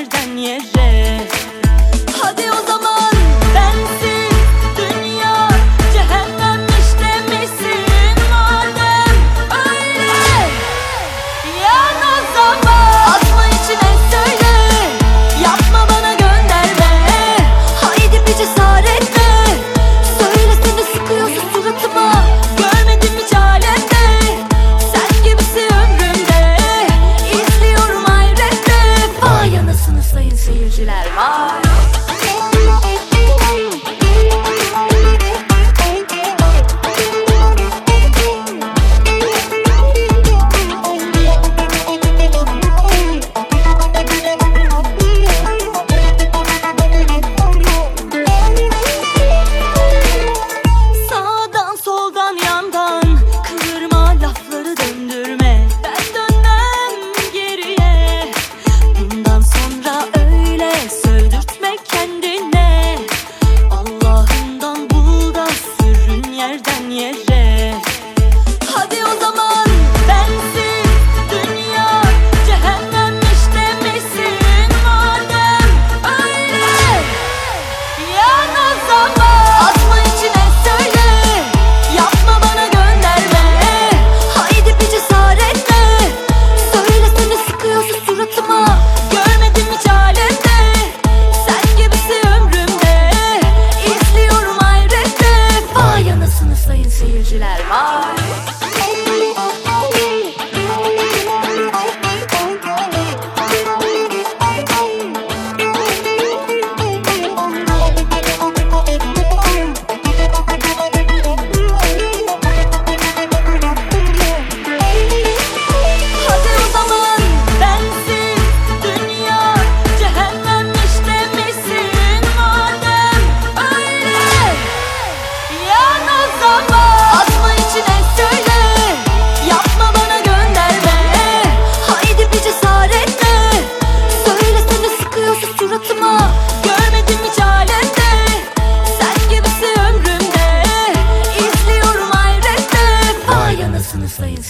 është da një zhe Yeah.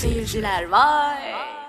seyirciler vay.